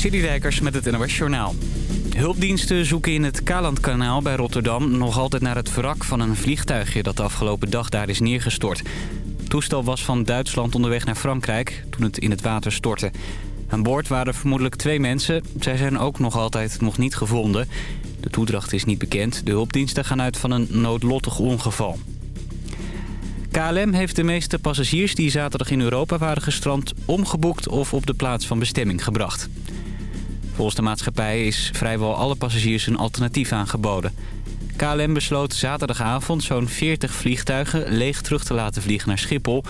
Citydijkers met het NOS Journaal. Hulpdiensten zoeken in het Kalandkanaal bij Rotterdam nog altijd naar het wrak van een vliegtuigje dat de afgelopen dag daar is neergestort. Het toestel was van Duitsland onderweg naar Frankrijk toen het in het water stortte. Aan boord waren vermoedelijk twee mensen. Zij zijn ook nog altijd nog niet gevonden. De toedracht is niet bekend. De hulpdiensten gaan uit van een noodlottig ongeval. KLM heeft de meeste passagiers die zaterdag in Europa waren gestrand... omgeboekt of op de plaats van bestemming gebracht. Volgens de maatschappij is vrijwel alle passagiers een alternatief aangeboden. KLM besloot zaterdagavond zo'n 40 vliegtuigen leeg terug te laten vliegen naar Schiphol...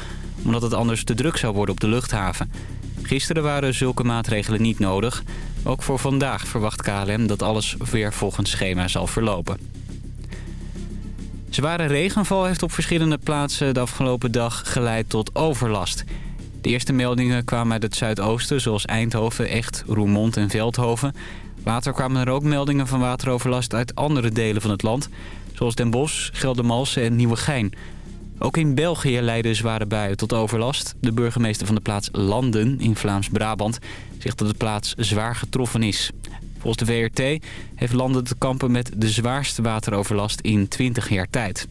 omdat het anders te druk zou worden op de luchthaven. Gisteren waren zulke maatregelen niet nodig. Ook voor vandaag verwacht KLM dat alles weer volgens schema zal verlopen. Zware regenval heeft op verschillende plaatsen de afgelopen dag geleid tot overlast. De eerste meldingen kwamen uit het zuidoosten, zoals Eindhoven, Echt, Roermond en Veldhoven. Later kwamen er ook meldingen van wateroverlast uit andere delen van het land... zoals Den Bosch, Geldermalsen en Nieuwegein. Ook in België leidden zware buien tot overlast. De burgemeester van de plaats Landen in Vlaams-Brabant zegt dat de plaats zwaar getroffen is. Volgens de VRT heeft Landen te kampen met de zwaarste wateroverlast in 20 jaar tijd.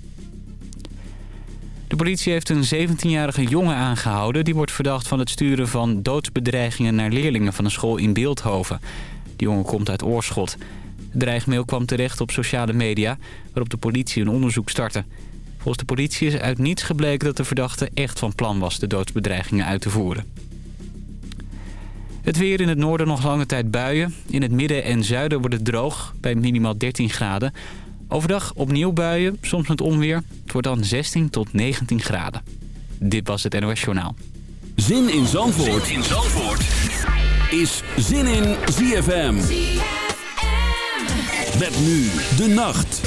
De politie heeft een 17-jarige jongen aangehouden... die wordt verdacht van het sturen van doodsbedreigingen naar leerlingen van een school in Beeldhoven. Die jongen komt uit Oorschot. De dreigmail kwam terecht op sociale media, waarop de politie een onderzoek startte. Volgens de politie is uit niets gebleken dat de verdachte echt van plan was de doodsbedreigingen uit te voeren. Het weer in het noorden nog lange tijd buien. In het midden en zuiden wordt het droog, bij minimaal 13 graden. Overdag opnieuw buien, soms met onweer. Het wordt dan 16 tot 19 graden. Dit was het NOS Journaal. Zin in Zandvoort, zin in Zandvoort. is Zin in ZFM. ZFM. Met nu de nacht.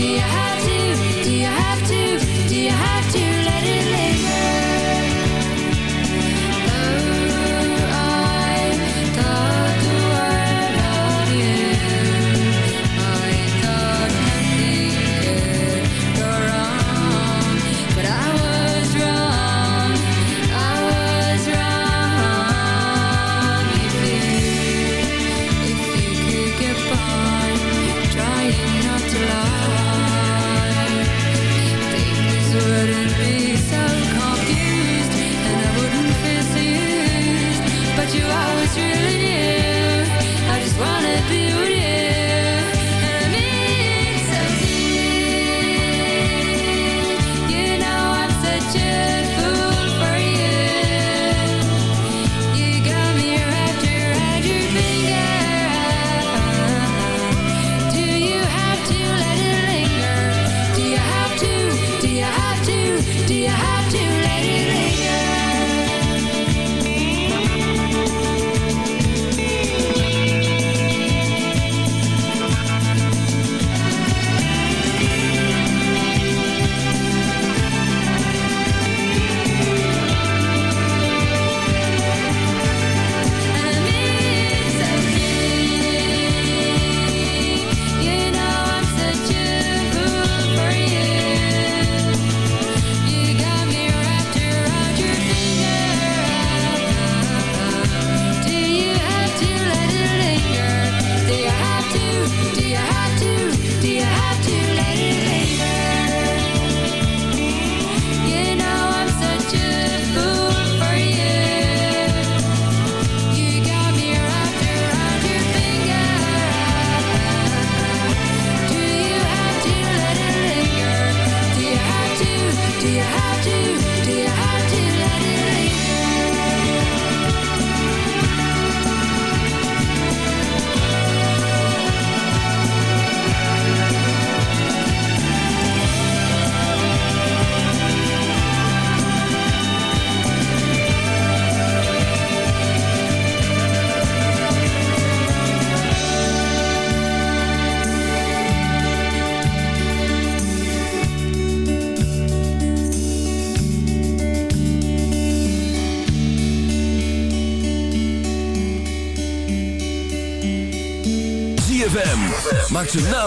do you have to, do you have to, do you have to?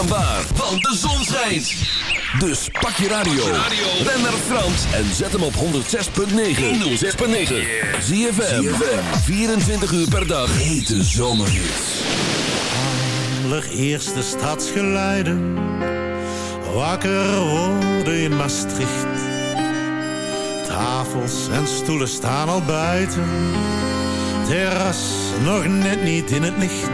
Maakt zijn de zon schijnt. Dus pak je radio, ren naar Frans en zet hem op 106.9. 106.9. Zie je 24 uur per dag. Hete zomerhits. Eerste stadsgeluiden. Wakker worden in Maastricht. Tafels en stoelen staan al buiten. Terras nog net niet in het licht.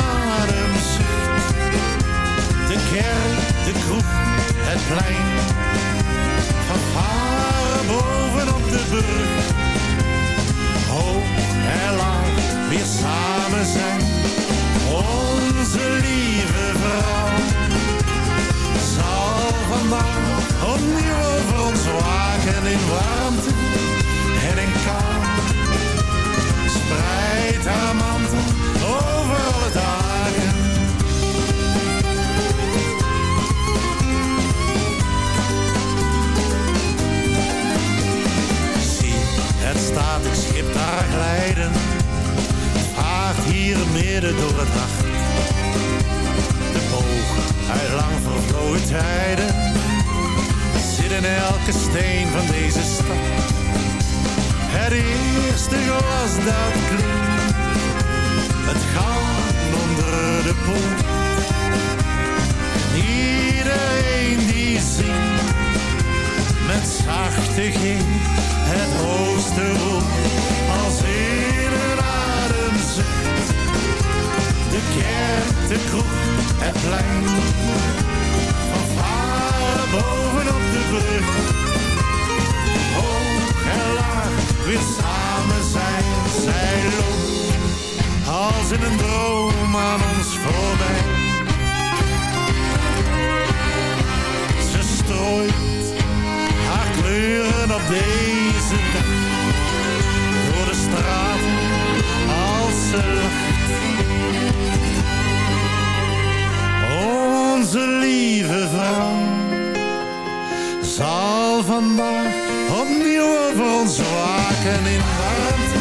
opnieuw over ons waken in warmte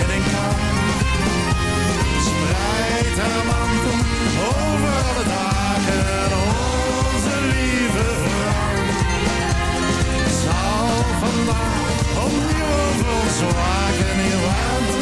en in kou. Spreid haar mantel over alle daken, onze lieve vrouw. Zal vandaag opnieuw over ons waken in warmte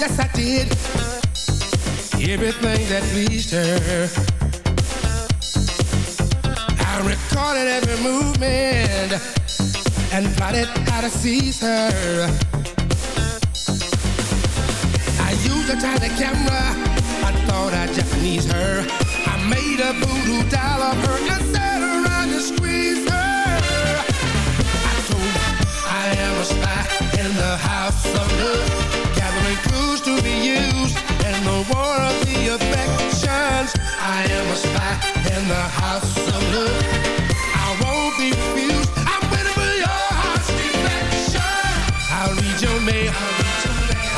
Yes I did, everything that pleased her. I recorded every movement and plotted how to seize her. I used the camera. I thought I'd Japanese her. I made a voodoo doll of her and sat around and squeezed her. I told her I am a spy in the house of love, gathering clues to be used in the war of the affections. I am a spy in the house of love. I won't be refused. I'm waiting for your heart's defection. I'll read your mail.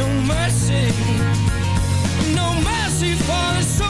No mercy. No mercy for the soldiers.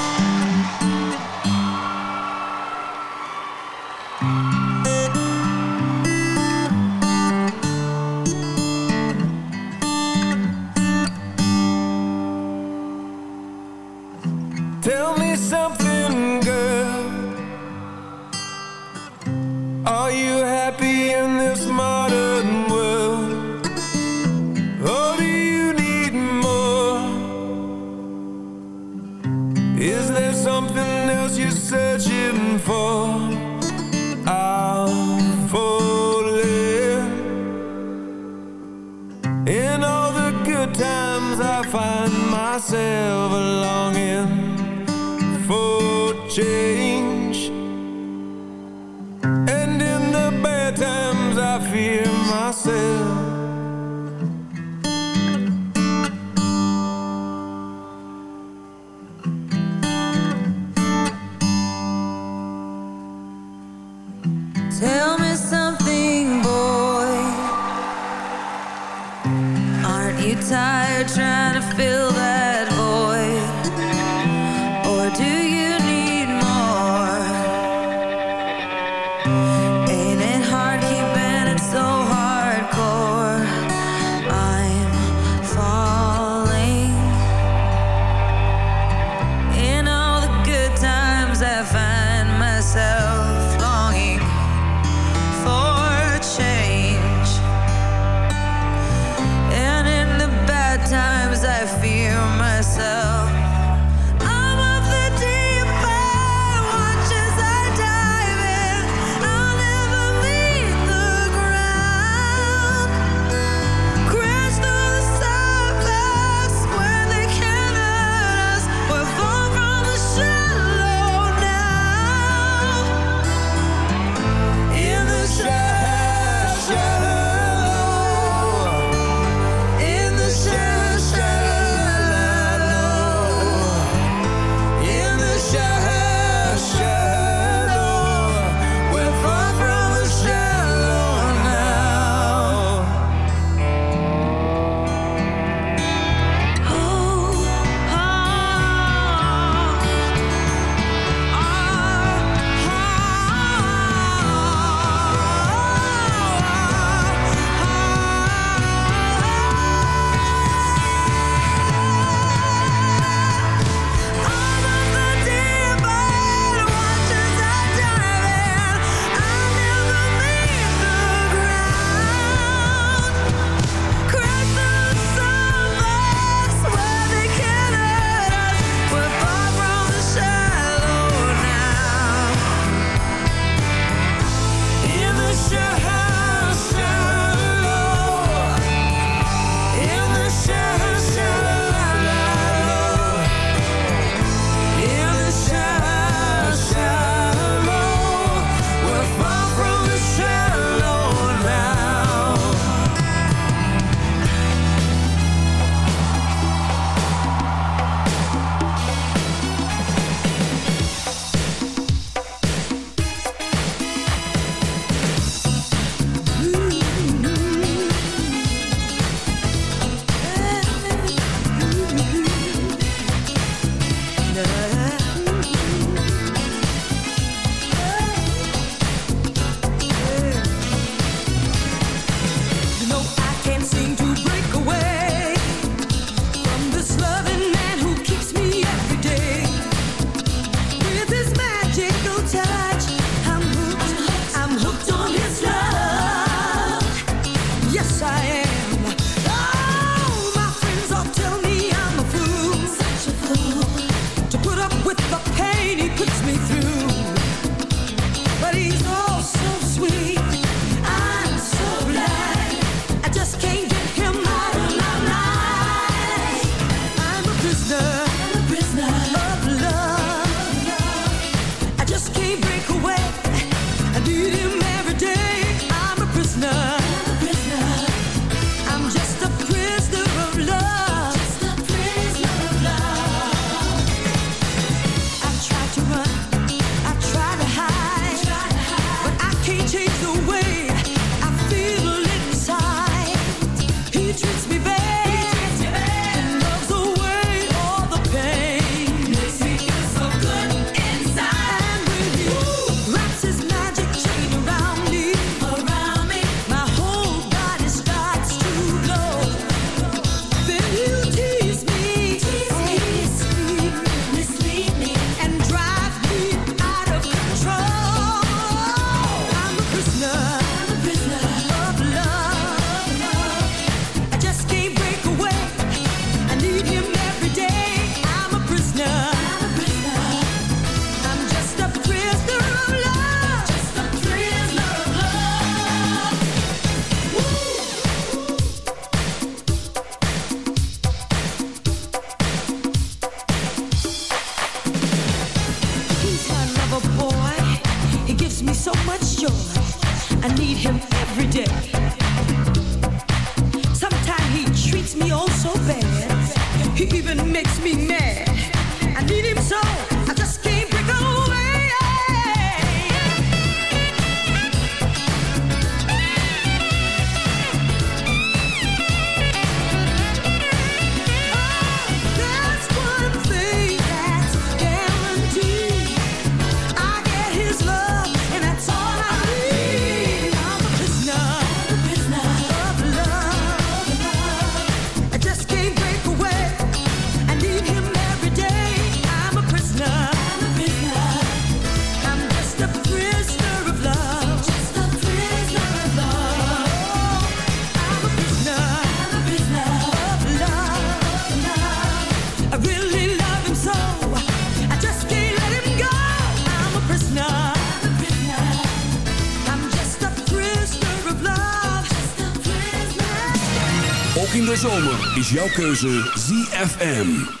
Jouw keuze ZFM.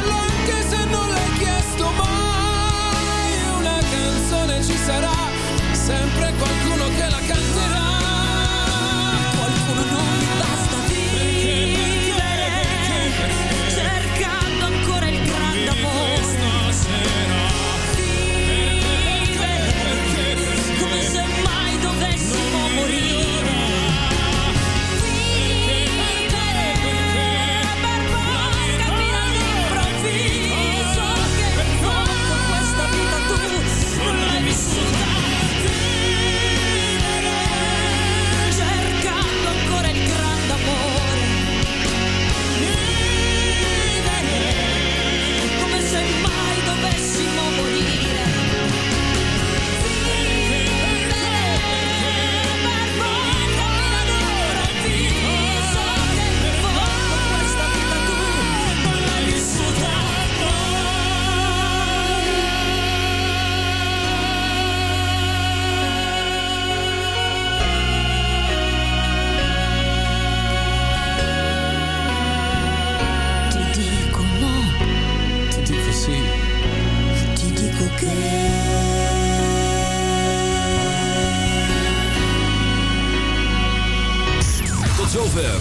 non l'hai chiesto mai. Una canzone ci sarà, sempre qualcuno